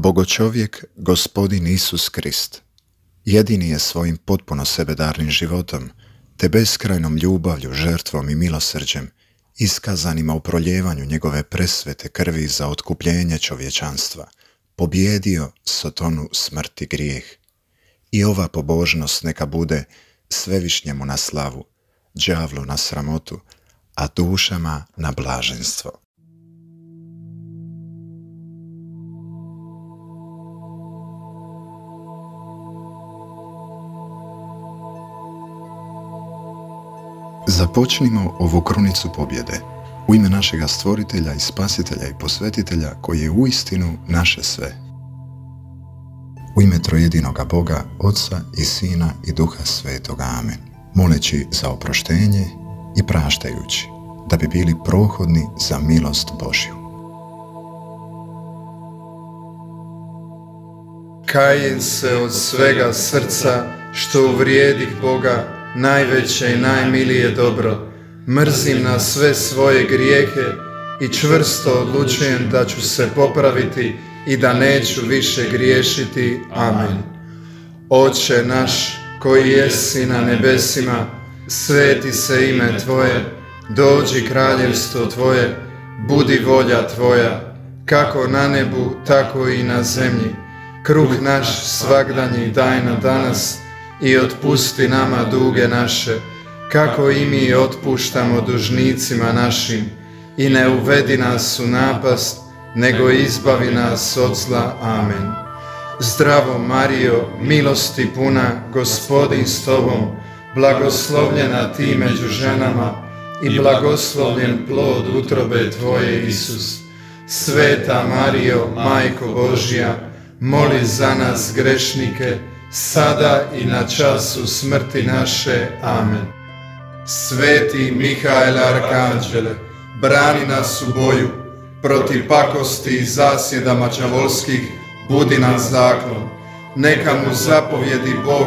Bogočovjek, gospodin Isus Krist, jedini je svojim potpuno sebedarnim životom, te beskrajnom ljubavlju, žrtvom i milosrđem, iskazanima u proljevanju njegove presvete krvi za otkupljenje čovječanstva, pobjedio Sotonu smrti grijeh. I ova pobožnost neka bude svevišnjemu na slavu, đavlu na sramotu, a dušama na blaženstvo. Započnimo ovu krunicu pobjede u ime našega stvoritelja i spasitelja i posvetitelja koji je uistinu naše sve. U ime trojedinoga Boga, Otca i Sina i Duha Svetoga. Amen. Moleći za oproštenje i praštajući, da bi bili prohodni za milost Božju. Kajem se od svega srca što uvrijedih Boga najveće i najmilije dobro. Mrzim na sve svoje grijehe i čvrsto odlučujem da ću se popraviti i da neću više griješiti. Amen. Oče naš koji jesi na nebesima, sveti se ime Tvoje, dođi kraljevstvo Tvoje, budi volja Tvoja, kako na nebu, tako i na zemlji. Kruh naš svagdanji daj na danas, i otpusti nama duge naše, kako i mi otpuštamo dužnicima našim, i ne uvedi nas u napast, nego izbavi nas od zla. Amen. Zdravo Mario, milosti puna, gospodin s tobom, blagoslovljena ti među ženama i blagoslovljen plod utrobe tvoje, Isus. Sveta Mario, Majko Božja, moli za nas grešnike, sada i na času smrti naše. Amen. Sveti Mihael Arkanđele, brani nas u boju, protiv pakosti i zasjeda mačavolskih, budi nam zaklon. Neka mu zapovjedi Bog,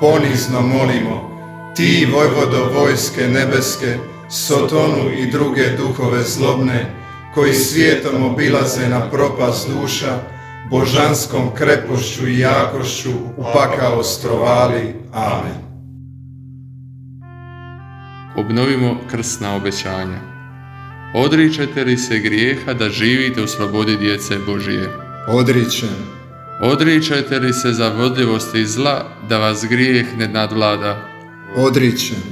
ponizno molimo. Ti, vojvodo vojske nebeske, Sotonu i druge duhove zlobne, koji svijetom obilaze na propast duša, božanskom krepošću i jakošću u pakao strovali. Amen. Obnovimo krsna obećanja. Odričete li se grijeha da živite u slobodi djece Božije? Odričem. Odričete li se za vodljivosti zla da vas grijeh ne nadvlada? Odričem.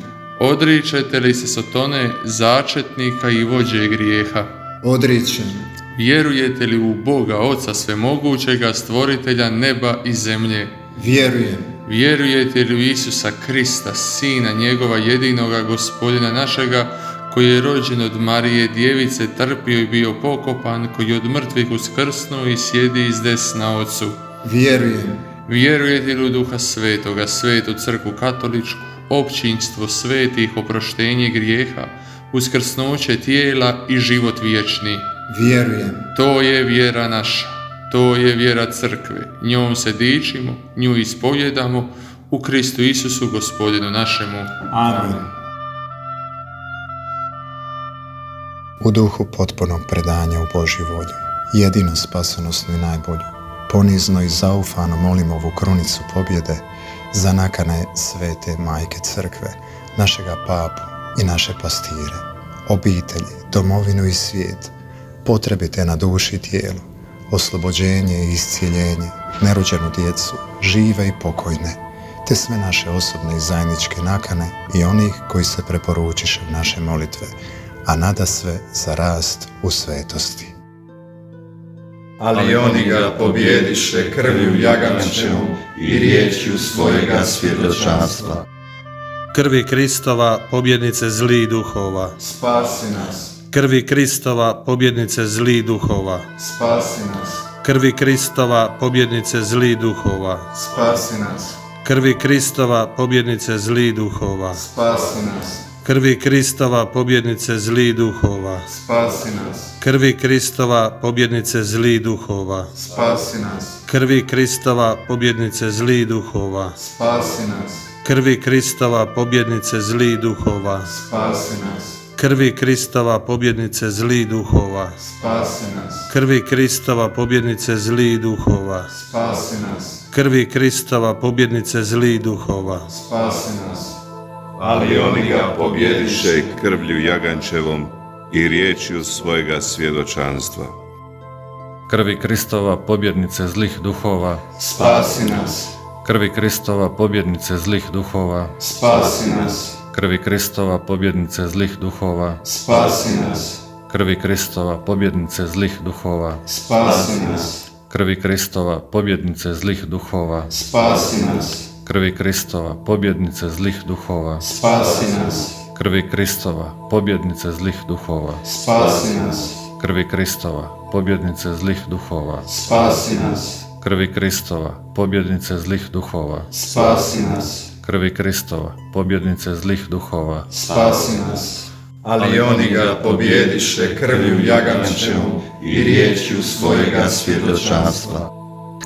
Odričete li se sotone začetnika i vođe grijeha? Odričem. Vjerujete li u Boga, Oca Svemogućega, Stvoritelja neba i zemlje? Vjerujem. Vjerujete li u Isusa Krista, Sina njegova jedinoga gospodina našega, koji je rođen od Marije Djevice, trpio i bio pokopan, koji je od mrtvih uskrsnuo i sjedi iz desna Ocu? Vjerujem. Vjerujete li u Duha Svetoga, Svetu Crku Katoličku, općinstvo svetih, oproštenje grijeha, uskrsnoće tijela i život vječni? Vjerujem. To je vjera naša, to je vjera crkve. Njom se dičimo, nju ispovjedamo u Kristu Isusu gospodinu našemu. Amen. U duhu potpunog predanja u Božju volju, jedino spasonosnu i najbolju, ponizno i zaufano molim ovu krunicu pobjede za nakane svete majke crkve, našega papu i naše pastire, obitelji, domovinu i svijet, potrebite na duši i tijelu, oslobođenje i iscijeljenje, nerođenu djecu, žive i pokojne, te sve naše osobne i zajedničke nakane i onih koji se preporučiše u naše molitve, a nada sve za rast u svetosti. Ali oni ga pobjediše krvju jagančevom i riječju svojega svjedočanstva. Krvi Kristova, pobjednice zlih duhova. Spasi nas, Krvi Kristova, pobjednice zlih duhova. spasi nas, Krvi Kristova, pobjednice zlih duhova. spasi nas, Krvi Kristova, pobjednice zlih duhova. spasi nas, Krvi Kristova, pobjednice zlih duhova. spasi nas, Krvi Kristova, pobjednice zlih duhova. spasi nas, Krvi Kristova, pobjednice zlih duhova. spasi nas, Krvi Kristova, pobjednice zlih duhova. spasi nas, Krvi Kristova pobjednice zlih duhova. spasi nas, Krvi Kristova pobjednice zlih duhova. spasi nas, Krvi Kristova pobjednice zlih duhova. spasi nas, ali oni ga pobjediše krvlju jagančevom i riječju svojega svjedočanstva. Krvi Kristova pobjednice zlih duhova, spasi nas, krvi Kristova pobjednice zlih duhova, spasi nas, krvi Kristova pobjednice zlih duhova, spasi nas, krvi Kristova pobjednice zlih duhova, spasi nas, krvi Kristova pobjednice zlih duhova, spasi nas, krvi Kristova pobjednice zlih duhova, spasi nas, krvi Kristova pobjednice zlih duhova, spasi nas, krvi Kristova pobjednice zlih duhova, spasi nas, krvi Kristova pobjednice zlih duhova, spasi nas, krvi Kristova pobjednice zlih duhova, spasi nas. Ali oni ga pobjediše krvju jagančevom i riječju svojega svjedočanstva.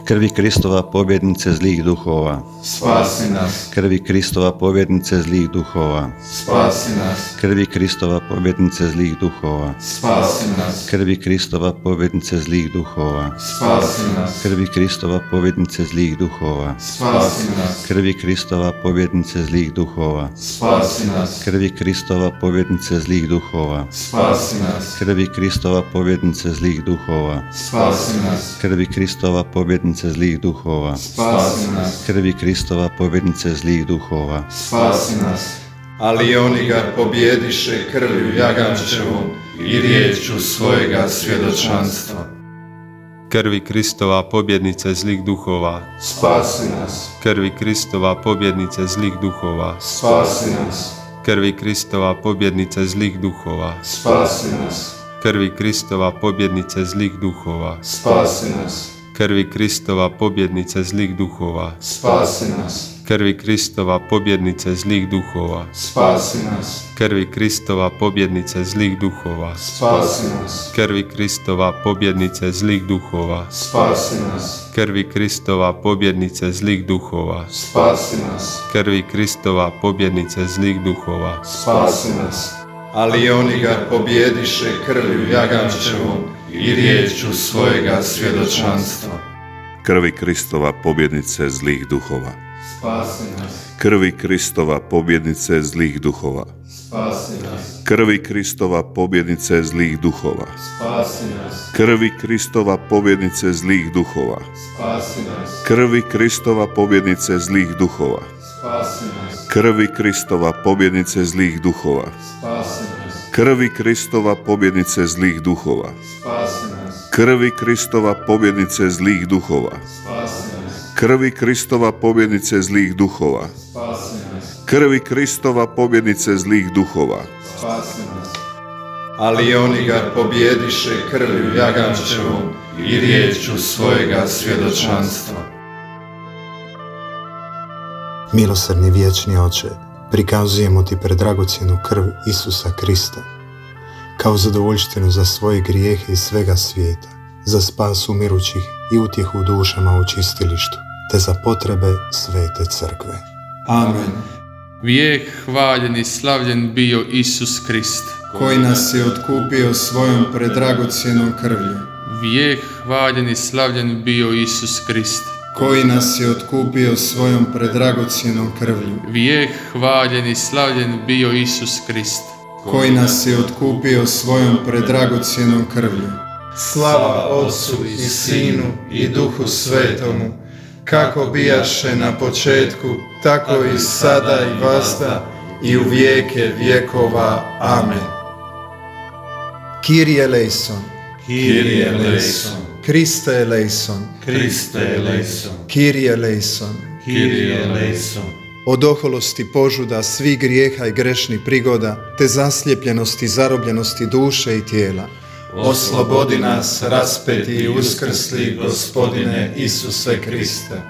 Krvi Kristova pobjednice zlih duhova. Spasi nas, Krvi Kristova pobjednice zlih duhova. spasi nas, Krvi Kristova pobjednice zlih duhova. spasi nas, Krvi Kristova pobjednice zlih duhova. spasi nas, Krvi Kristova pobjednice zlih duhova. spasi nas, Krvi Kristova pobjednice zlih duhova. spasi nas, Krvi Kristova pobjednice zlih duhova. spasi nas, Krvi Kristova pobjednice zlih duhova. spasi nas, Krvi Kristova pobjednice zlih duhova. spasi nas, Krvi Kristova pobjednice zlih duhova. spasi nas. Ali oni ga pobjediše krvju jagančevom i riječju svojega svjedočanstva. Krvi Kristova pobjednice zlih duhova, Spasi nas, krvi Kristova pobjednice zlih duhova, spasi nas, krvi Kristova pobjednice zlih duhova, spasi nas, krvi Kristova pobjednice zlih duhova, spasi nas, krvi Kristova pobjednice zlih duhova, spasi nas, krvi Kristova pobjednice zlih duhova, spasi nas, krvi Kristova pobjednice zlih duhova, spasi nas, krvi Kristova pobjednice zlih duhova, spasi nas, krvi Kristova pobjednice zlih duhova, spasi nas, krvi Kristova pobjednice zlih duhova, spasi nas. Ali oni ga pobjediše krvju jagančevom i riječju svojega svjedočanstva. Krvi Kristova pobjednice zlih duhova. Spasi nas, Krvi Kristova pobjednice zlih duhova. spasi nas, Krvi Kristova pobjednice zlih duhova. spasi nas, Krvi Kristova pobjednice zlih duhova. spasi nas, Krvi Kristova pobjednice zlih duhova. spasi nas, Krvi Kristova pobjednice zlih duhova. spasi nas, Krvi Kristova pobjednice zlih duhova. spasi nas, Krvi Kristova pobjednice zlih duhova. spasi nas, Krvi Kristova pobjednice zlih duhova. spasi nas, Krvi Kristova pobjednice zlih duhova. spasi nas. Ali oni ga pobjediše krvju jagančevom i riječju svojega svjedočanstva. Milosrdni vječni oče, prikazujemo ti predragocjenu krv Isusa Krista, kao zadovoljštinu za svoje grijehe i svega svijeta, za spas umirućih i utjehu dušama u čistilištu, te za potrebe svete crkve. Amen. Vijek hvaljen i slavljen bio Isus Krist. Koji nas je otkupio svojom predragocjenom krvlju. Vijek hvaljen i slavljen bio Isus Krist. Koji nas je otkupio svojom predragocjenom krvlju. Vijek hvaljen i slavljen bio Isus Krist. Koji nas je otkupio svojom predragocjenom krvlju. Slava Otcu i Sinu i Duhu Svetomu, kako bijaše na početku, tako i sada i vazda i u vijeke vjekova. Amen. Kyrie eleison, Kyrie eleison, Kriste eleison, Kriste eleison, Kyrie eleison. Kyrie eleison. od oholosti požuda, svih grijeha i grešnih prigoda, te zasljepljenosti i zarobljenosti duše i tijela. Oslobodi nas, raspeti i uskrsli, gospodine Isuse Kriste.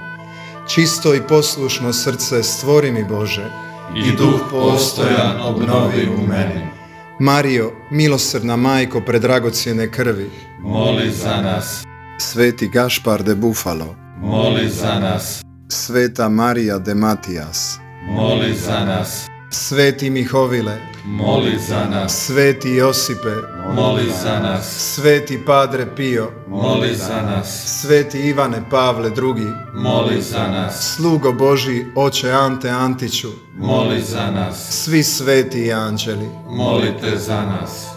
Čisto i poslušno srce stvori mi Bože, i duh postojan obnovi u meni. Mario, milosrdna majko predragocjene krvi, Moli za nas, Sveti Gašpar de Bufalo, moli za nas, Sveta Marija de Matijas, moli za nas, Sveti Mihovile, Moli za nas. Sveti Josipe, Moli za nas. Sveti Padre Pio, Moli za nas. Sveti Ivane Pavle II, Moli za nas. Slugo Boži Oče Ante Antiću, Moli za nas. svi sveti i anđeli, Molite za nas.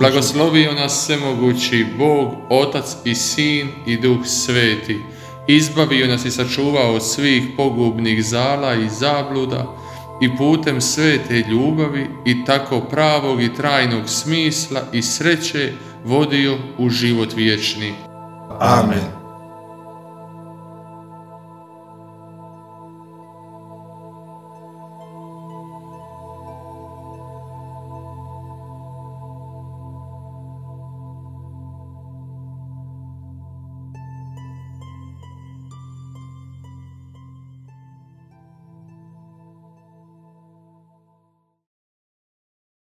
Blagoslovio nas svemogući Bog, Otac i Sin i Duh Sveti. Izbavio nas i sačuvao od svih pogubnih zala i zabluda i putem svete ljubavi i tako pravog i trajnog smisla i sreće vodio u život vječni. Amen.